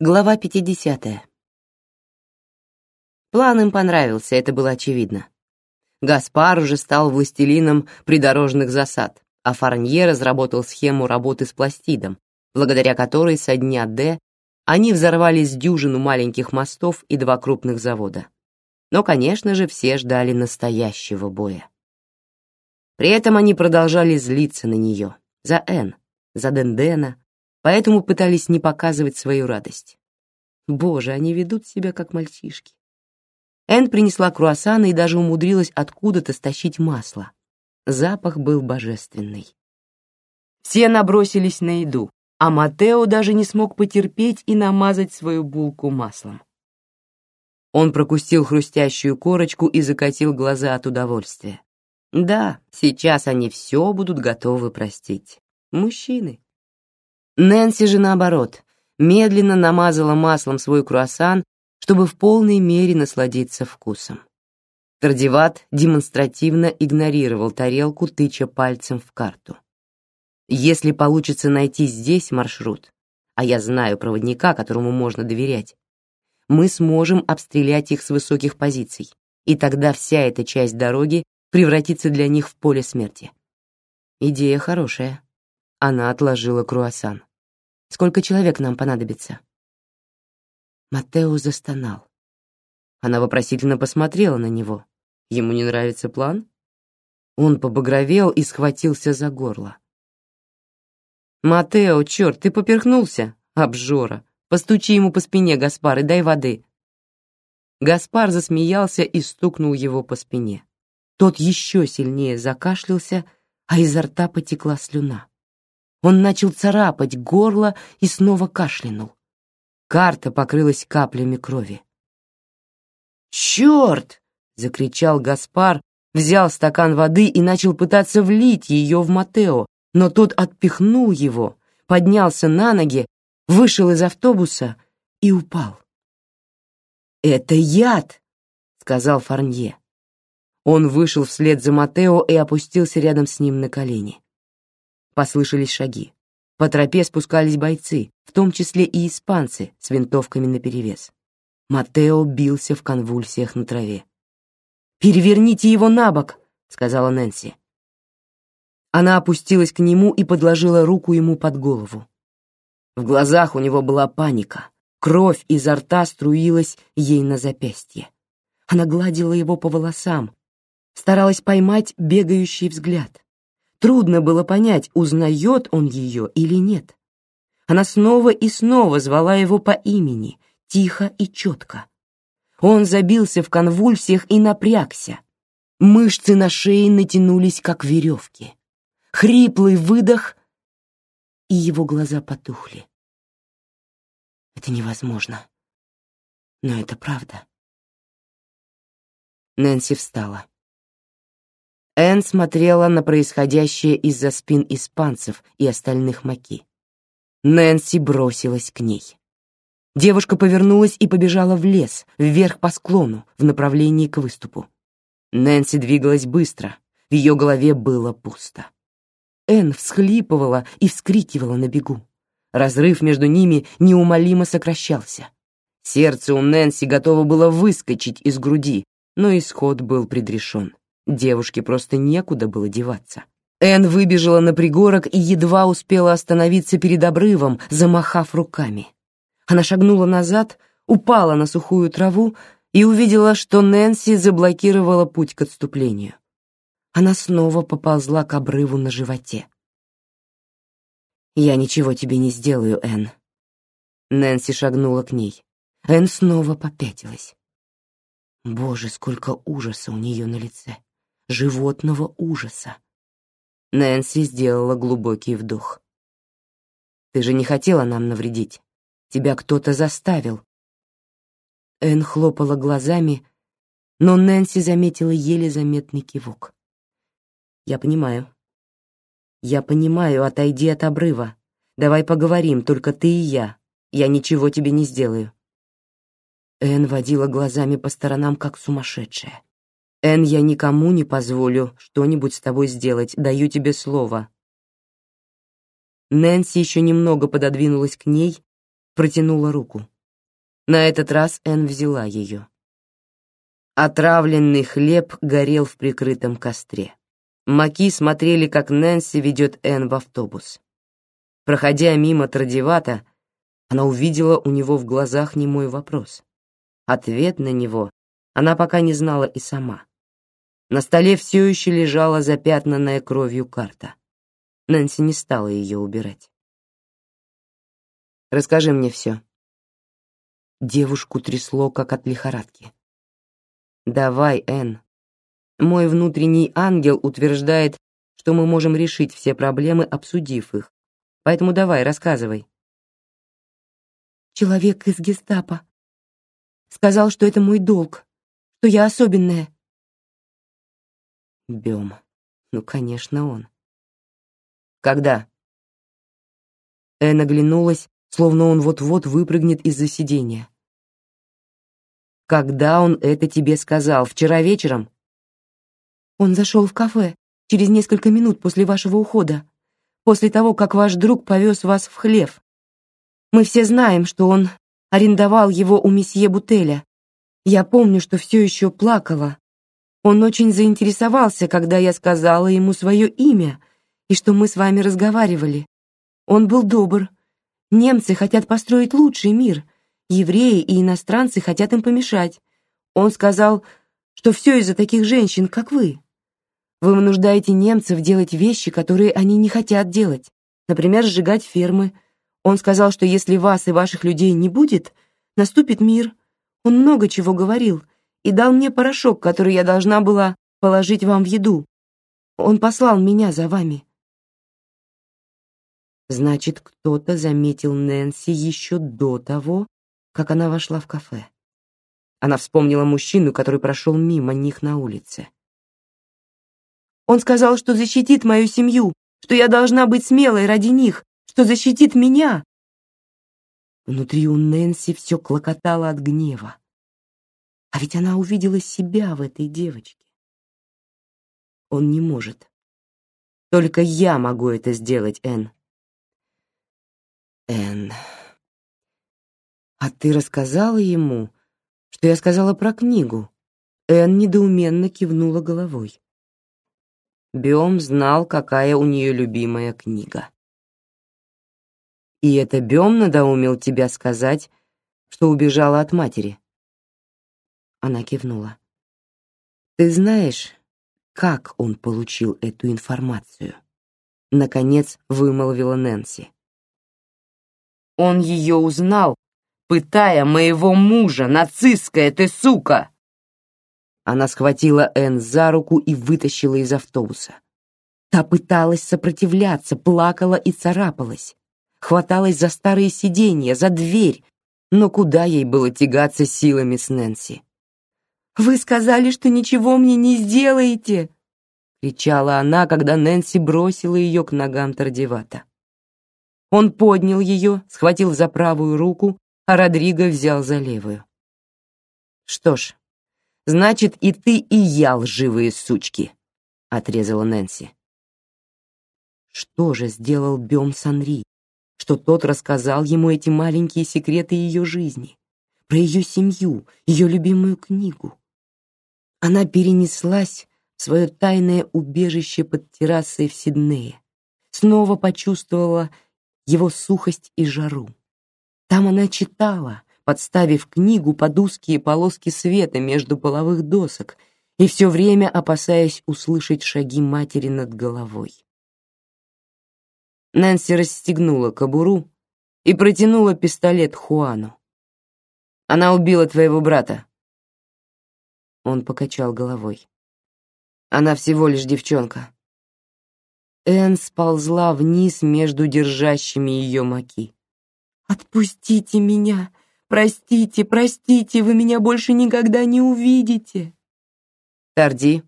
Глава 50. План им понравился, это было очевидно. Гаспар уже стал властелином придорожных засад, а Фарнье разработал схему работы с пластидом, благодаря которой со дня Д они взорвали с дюжину маленьких мостов и два крупных завода. Но, конечно же, все ждали настоящего боя. При этом они продолжали злиться на нее, за Н, за Дендена, поэтому пытались не показывать свою радость. Боже, они ведут себя как мальчишки. Энн принесла круассаны и даже умудрилась откуда-то стащить масло. Запах был божественный. Все набросились на еду, а Матео даже не смог потерпеть и намазать свою булку маслом. Он прокусил хрустящую корочку и закатил глаза от удовольствия. Да, сейчас они все будут готовы простить. Мужчины. Нэнси же наоборот, медленно намазала маслом свой круассан, чтобы в полной мере насладиться вкусом. Тардиват демонстративно игнорировал тарелку, тыча пальцем в карту. Если получится найти здесь маршрут, а я знаю проводника, которому можно доверять, мы сможем обстрелять их с высоких позиций, и тогда вся эта часть дороги превратится для них в поле смерти. Идея хорошая. Она отложила круассан. Сколько человек нам понадобится? Матео застонал. Она вопросительно посмотрела на него. Ему не нравится план? Он побагровел и схватился за горло. Матео, черт, ты поперхнулся, обжора. Постучи ему по спине, Гаспар, и дай воды. Гаспар засмеялся и стукнул его по спине. Тот еще сильнее закашлялся, а изо рта потекла слюна. Он начал царапать горло и снова кашлянул. Карта покрылась каплями крови. «Черт!» — закричал Гаспар, взял стакан воды и начал пытаться влить ее в Матео, но тот отпихнул его, поднялся на ноги, вышел из автобуса и упал. «Это яд!» — сказал Фарнье. Он вышел вслед за Матео и опустился рядом с ним на колени. Послышались шаги. По тропе спускались бойцы, в том числе и испанцы с винтовками наперевес. Матео бился в конвульсиях на траве. «Переверните его на бок!» — сказала Нэнси. Она опустилась к нему и подложила руку ему под голову. В глазах у него была паника. Кровь изо рта струилась ей на запястье. Она гладила его по волосам, старалась поймать бегающий взгляд. Трудно было понять, узнает он ее или нет. Она снова и снова звала его по имени, тихо и четко. Он забился в конвульсиях и напрягся. Мышцы на шее натянулись, как веревки. Хриплый выдох, и его глаза потухли. Это невозможно. Но это правда. Нэнси встала. Энн смотрела на происходящее из-за спин испанцев и остальных маки. Нэнси бросилась к ней. Девушка повернулась и побежала в лес, вверх по склону, в направлении к выступу. Нэнси двигалась быстро, в ее голове было пусто. Энн всхлипывала и вскрикивала на бегу. Разрыв между ними неумолимо сокращался. Сердце у Нэнси готово было выскочить из груди, но исход был предрешен. Девушке просто некуда было деваться. Энн выбежала на пригорок и едва успела остановиться перед обрывом, замахав руками. Она шагнула назад, упала на сухую траву и увидела, что Нэнси заблокировала путь к отступлению. Она снова поползла к обрыву на животе. «Я ничего тебе не сделаю, Энн». Нэнси шагнула к ней. Энн снова попятилась. Боже, сколько ужаса у нее на лице животного ужаса. Нэнси сделала глубокий вдох. Ты же не хотела нам навредить. Тебя кто-то заставил. Эн хлопала глазами, но Нэнси заметила еле заметный кивок. Я понимаю. Я понимаю, отойди от обрыва. Давай поговорим, только ты и я. Я ничего тебе не сделаю. Эн водила глазами по сторонам, как сумасшедшая. Эн, я никому не позволю что-нибудь с тобой сделать, даю тебе слово. Нэнси еще немного пододвинулась к ней, протянула руку. На этот раз Энн взяла ее. Отравленный хлеб горел в прикрытом костре. Маки смотрели, как Нэнси ведет Энн в автобус. Проходя мимо Традивата, она увидела у него в глазах немой вопрос. Ответ на него она пока не знала и сама. На столе все еще лежала запятнанная кровью карта. Нэнси не стала ее убирать. «Расскажи мне все». Девушку трясло, как от лихорадки. «Давай, Энн. Мой внутренний ангел утверждает, что мы можем решить все проблемы, обсудив их. Поэтому давай, рассказывай». «Человек из гестапо. Сказал, что это мой долг, что я особенная». Бем. Ну, конечно, он. Когда? Энн оглянулась, словно он вот-вот выпрыгнет из-за сиденья. Когда он это тебе сказал? Вчера вечером? Он зашел в кафе через несколько минут после вашего ухода, после того, как ваш друг повез вас в хлев. Мы все знаем, что он арендовал его у месье Бутеля. Я помню, что все еще плакала. Он очень заинтересовался, когда я сказала ему свое имя — и что мы с вами разговаривали. Он был добр. Немцы хотят построить лучший мир. Евреи и иностранцы хотят им помешать. Он сказал, что все из-за таких женщин, как вы. Вы вынуждаете немцев делать вещи, которые они не хотят делать. Например, сжигать фермы. Он сказал, что если вас и ваших людей не будет, наступит мир. Он много чего говорил и дал мне порошок, который я должна была положить вам в еду. Он послал меня за вами. Значит, кто-то заметил Нэнси еще до того, как она вошла в кафе. Она вспомнила мужчину, который прошел мимо них на улице. Он сказал, что защитит мою семью, что я должна быть смелой ради них, что защитит меня. Внутри у Нэнси все клокотало от гнева. А ведь она увидела себя в этой девочке. Он не может. Только я могу это сделать, Энн. Энн, а ты рассказала ему, что я сказала про книгу? Энн недоуменно кивнула головой. Бем знал, какая у нее любимая книга. И это Бем надоумил тебя сказать, что убежала от матери. Она кивнула. Ты знаешь, как он получил эту информацию? Наконец вымолвила Нэнси. Он ее узнал, пытая моего мужа, нацистская ты сука!» Она схватила Энн за руку и вытащила из автобуса. Та пыталась сопротивляться, плакала и царапалась. Хваталась за старые сиденья, за дверь, но куда ей было тягаться силами с Нэнси? «Вы сказали, что ничего мне не сделаете!» — кричала она, когда Нэнси бросила ее к ногам Тардевата. Он поднял ее, схватил за правую руку, а Родриго взял за левую. «Что ж, значит, и ты, и я лживые сучки», — отрезала Нэнси. Что же сделал Бем Санри, что тот рассказал ему эти маленькие секреты ее жизни, про ее семью, ее любимую книгу? Она перенеслась в свое тайное убежище под террасой в Сиднее, снова почувствовала его сухость и жару. Там она читала, подставив книгу под узкие полоски света между половых досок и все время опасаясь услышать шаги матери над головой. Нэнси расстегнула кобуру и протянула пистолет Хуану. «Она убила твоего брата». Он покачал головой. «Она всего лишь девчонка. Энн сползла вниз между держащими ее маки. «Отпустите меня! Простите, простите, вы меня больше никогда не увидите!» «Тарди!»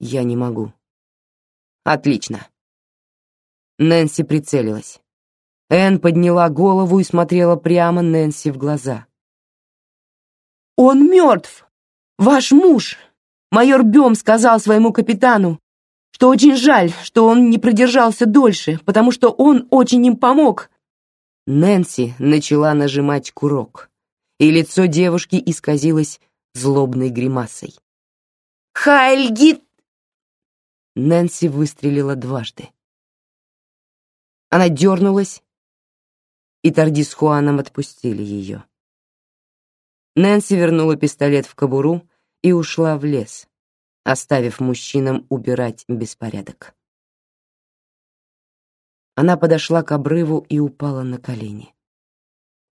«Я не могу». «Отлично!» Нэнси прицелилась. Энн подняла голову и смотрела прямо Нэнси в глаза. «Он мертв! Ваш муж!» Майор Бем сказал своему капитану, что очень жаль, что он не продержался дольше, потому что он очень им помог. Нэнси начала нажимать курок, и лицо девушки исказилось злобной гримасой. «Хайльгит!» Нэнси выстрелила дважды. Она дернулась, и Тарди с Хуаном отпустили ее. Нэнси вернула пистолет в кобуру и ушла в лес, оставив мужчинам убирать беспорядок. Она подошла к обрыву и упала на колени.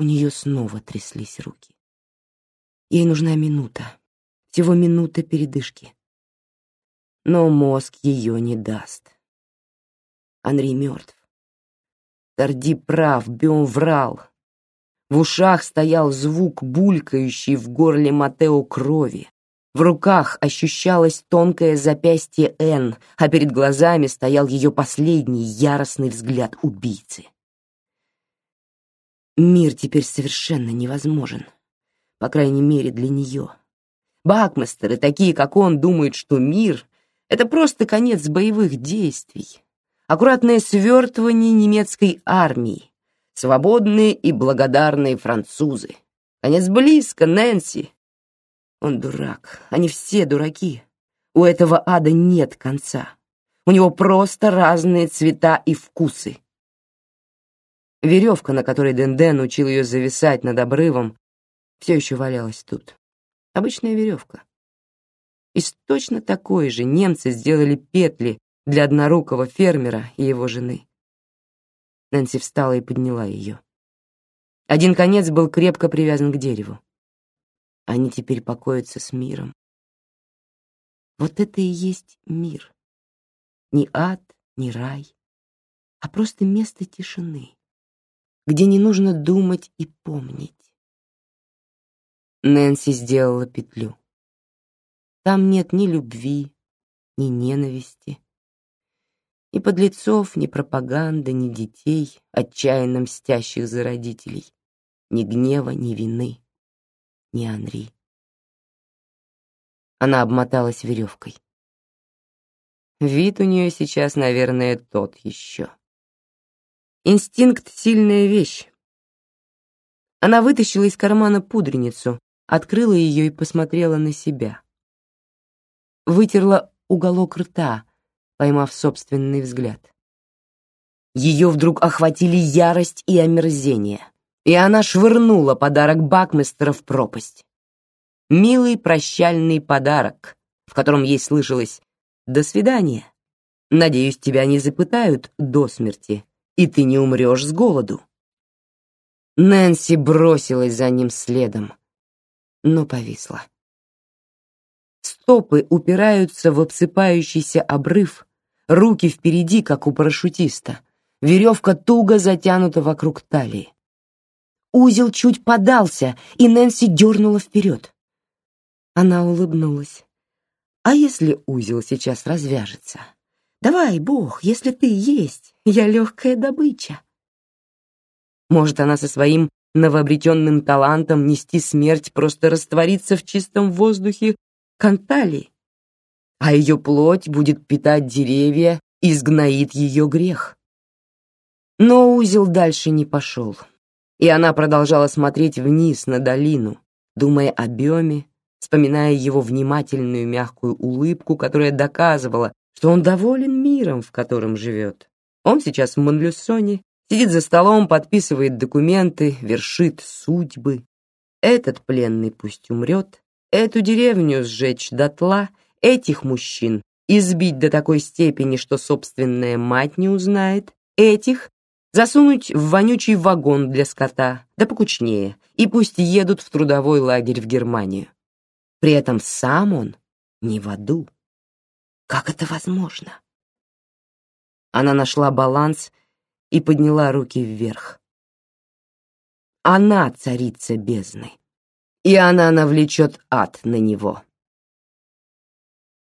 У нее снова тряслись руки. Ей нужна минута, всего минута передышки. Но мозг ее не даст. Анри мертв. Тарди прав, Бём врал. В ушах стоял звук булькающий в горле Матео крови. В руках ощущалось тонкое запястье Н, а перед глазами стоял ее последний яростный взгляд убийцы. Мир теперь совершенно невозможен, по крайней мере для нее. Бакмастеры, такие как он, думают, что мир — это просто конец боевых действий, аккуратное свертывание немецкой армии, свободные и благодарные французы. Конец близко, Нэнси. Он дурак, они все дураки. У этого ада нет конца. У него просто разные цвета и вкусы. Веревка, на которой Денден учил ее зависать над обрывом, все еще валялась тут. Обычная веревка. Из точно такой же немцы сделали петли для однорукого фермера и его жены. Нэнси встала и подняла ее. Один конец был крепко привязан к дереву. Они теперь покоятся с миром. Вот это и есть мир. Не ад, не рай, а просто место тишины, где не нужно думать и помнить. Нэнси сделала петлю. Там нет ни любви, ни ненависти, ни подлецов, ни пропаганды, ни детей, отчаянно мстящих за родителей, ни гнева, ни вины ни Анри. Она обмоталась веревкой. Вид у нее сейчас, наверное, тот еще. Инстинкт — сильная вещь. Она вытащила из кармана пудреницу, открыла ее и посмотрела на себя. Вытерла уголок рта, поймав собственный взгляд. Ее вдруг охватили ярость и омерзение и она швырнула подарок Бакмистера в пропасть. Милый прощальный подарок, в котором ей слышалось «До свидания. Надеюсь, тебя не запытают до смерти, и ты не умрешь с голоду». Нэнси бросилась за ним следом, но повисла. Стопы упираются в обсыпающийся обрыв, руки впереди, как у парашютиста. Веревка туго затянута вокруг талии. Узел чуть подался, и Нэнси дернула вперед. Она улыбнулась. «А если узел сейчас развяжется? Давай, Бог, если ты есть, я легкая добыча». Может, она со своим новообретенным талантом нести смерть просто растворится в чистом воздухе Кантали, а ее плоть будет питать деревья и сгноит ее грех. Но узел дальше не пошел и она продолжала смотреть вниз на долину, думая о Бёме, вспоминая его внимательную мягкую улыбку, которая доказывала, что он доволен миром, в котором живет. Он сейчас в Монлюсоне, сидит за столом, подписывает документы, вершит судьбы. Этот пленный пусть умрет, эту деревню сжечь дотла, этих мужчин избить до такой степени, что собственная мать не узнает, этих засунуть в вонючий вагон для скота, да покучнее, и пусть едут в трудовой лагерь в Германию. При этом сам он не в аду. Как это возможно? Она нашла баланс и подняла руки вверх. Она царица бездны, и она навлечет ад на него.